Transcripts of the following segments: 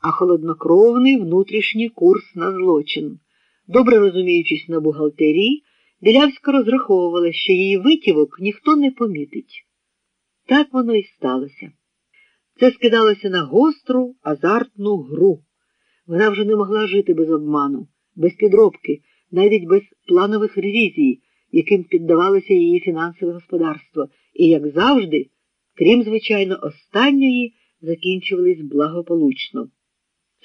а холоднокровний внутрішній курс на злочин. Добре розуміючись на бухгалтерії, Білявська розраховувала, що її витівок ніхто не помітить. Так воно і сталося. Це скидалося на гостру, азартну гру. Вона вже не могла жити без обману, без підробки, навіть без планових ревізій, яким піддавалося її фінансове господарство, і, як завжди, крім, звичайно, останньої, закінчувались благополучно.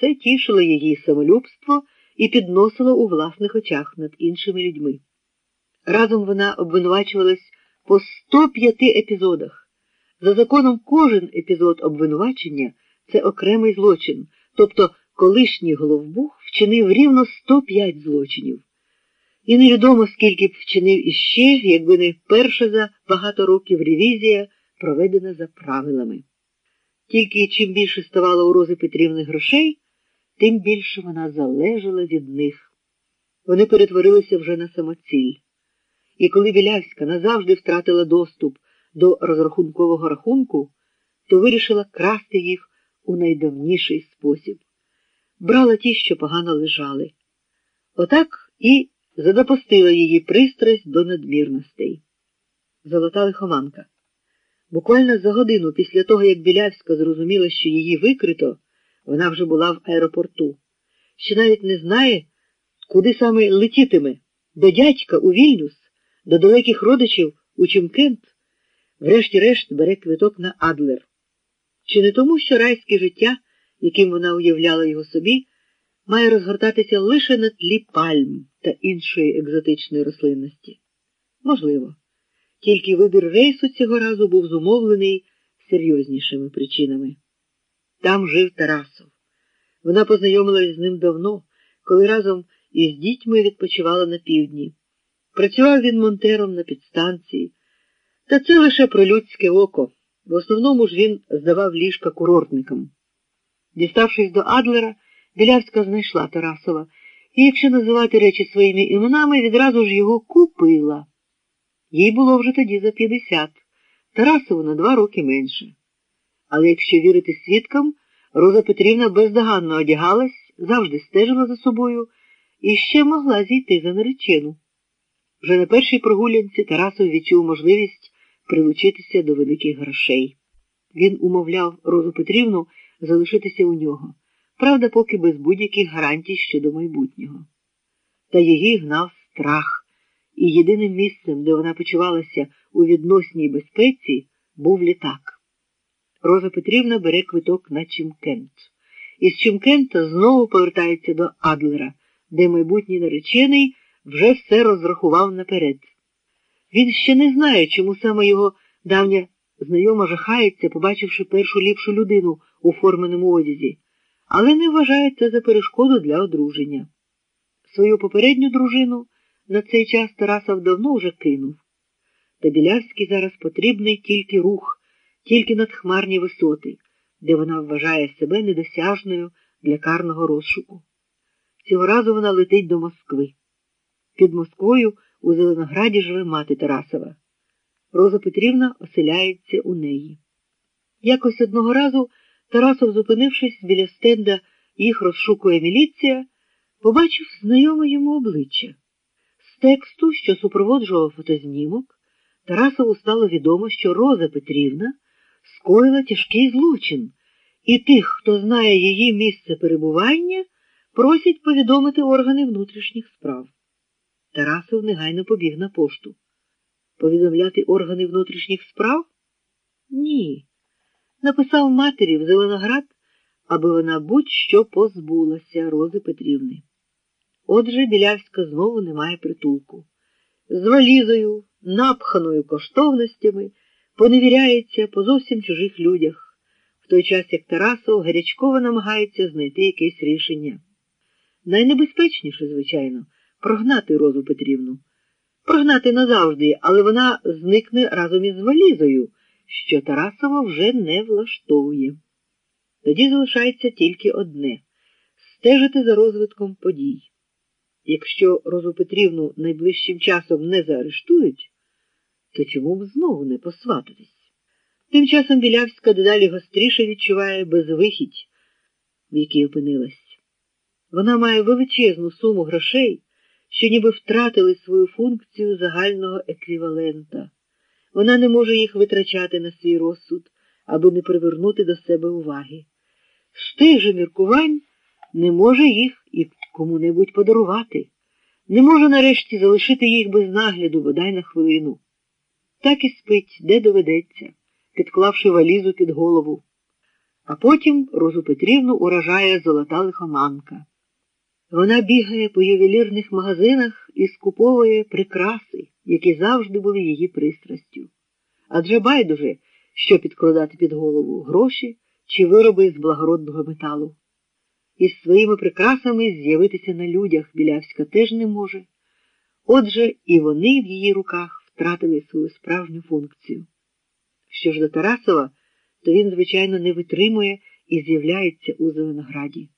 Це тішило її самолюбство і підносило у власних очах над іншими людьми. Разом вона обвинувачувалась по 105 епізодах. За законом, кожен епізод обвинувачення це окремий злочин, тобто колишній головбух вчинив рівно 105 злочинів. І невідомо, скільки б вчинив іще, якби не перша за багато років ревізія, проведена за правилами. Тільки чим більше ставало у Рози Петрівни грошей, тим більше вона залежала від них. Вони перетворилися вже на самоціль. І коли Білявська назавжди втратила доступ до розрахункового рахунку, то вирішила красти їх у найдавніший спосіб. Брала ті, що погано лежали. Отак і задопустила її пристрасть до надмірностей. Золота лихоманка. Буквально за годину після того, як Білявська зрозуміла, що її викрито, вона вже була в аеропорту. Ще навіть не знає, куди саме летітиме до дядька у Вільнюс, до далеких родичів у Чимкент, врешті-решт бере квиток на Адлер. Чи не тому, що райське життя, яким вона уявляла його собі, має розгортатися лише на тлі пальм та іншої екзотичної рослинності? Можливо. Тільки вибір рейсу цього разу був зумовлений серйознішими причинами. Там жив Тарасов. Вона познайомилась з ним давно, коли разом із дітьми відпочивала на півдні. Працював він монтером на підстанції. Та це лише про людське око. В основному ж він здавав ліжка курортникам. Діставшись до Адлера, Білявська знайшла Тарасова і, якщо називати речі своїми іменами, відразу ж його купила. Їй було вже тоді за 50, Тарасову на два роки менше. Але якщо вірити свідкам, Роза Петрівна бездоганно одягалась, завжди стежила за собою і ще могла зійти за наречену. Вже на першій прогулянці Тарасов відчув можливість прилучитися до великих грошей. Він умовляв Розу Петрівну залишитися у нього, правда, поки без будь-яких гарантій щодо майбутнього. Та її гнав страх, і єдиним місцем, де вона почувалася у відносній безпеці, був літак. Роза Петрівна бере квиток на Чимкент. Із Чимкента знову повертається до Адлера, де майбутній наречений вже все розрахував наперед. Він ще не знає, чому саме його давня знайома жахається, побачивши першу ліпшу людину у форменому одязі, але не вважає це за перешкоду для одруження. Свою попередню дружину на цей час Тарасов давно вже кинув. Та Білявський зараз потрібний тільки рух, тільки надхмарні висоти, де вона вважає себе недосяжною для карного розшуку. Цього разу вона летить до Москви. Під Москвою у Зеленограді живе мати Тарасова. Роза Петрівна оселяється у неї. Якось одного разу Тарасов, зупинившись біля стенда, їх розшукує міліція, побачив знайоме йому обличчя. З тексту, що супроводжував фотознімок, Тарасову стало відомо, що Роза Петрівна скоїла тяжкий злочин, і тих, хто знає її місце перебування, просять повідомити органи внутрішніх справ. Тарасов негайно побіг на пошту. Повідомляти органи внутрішніх справ? Ні. Написав матері в Зеленоград, аби вона будь-що позбулася Рози Петрівни. Отже, Білявська знову не має притулку. З валізою, напханою коштовностями, поневіряється по зовсім чужих людях, в той час як Тарасов гарячково намагається знайти якесь рішення. Найнебезпечніше, звичайно, прогнати Розу Петрівну. Прогнати назавжди, але вона зникне разом із валізою, що Тарасова вже не влаштовує. Тоді залишається тільки одне стежити за розвитком подій. Якщо Розу Петрівну найближчим часом не заарештують, то чому б знову не посвататись? Тим часом Білявська дедалі гостріше відчуває безвихідь. в якій опинилась. Вона має величезну суму грошей, що ніби втратили свою функцію загального еквівалента. Вона не може їх витрачати на свій розсуд, аби не привернути до себе уваги. З тих же міркувань не може їх і кому-небудь подарувати, не може нарешті залишити їх без нагляду, бодай на хвилину. Так і спить, де доведеться, підклавши валізу під голову. А потім Розу Петрівну уражає золота лихоманка. Вона бігає по ювелірних магазинах і скуповує прикраси, які завжди були її пристрастю. Адже байдуже, що підкладати під голову гроші чи вироби з благородного металу. Із своїми прикрасами з'явитися на людях білявська теж не може. Отже, і вони в її руках втратили свою справжню функцію. Що ж до Тарасова, то він, звичайно, не витримує і з'являється у Зеленограді.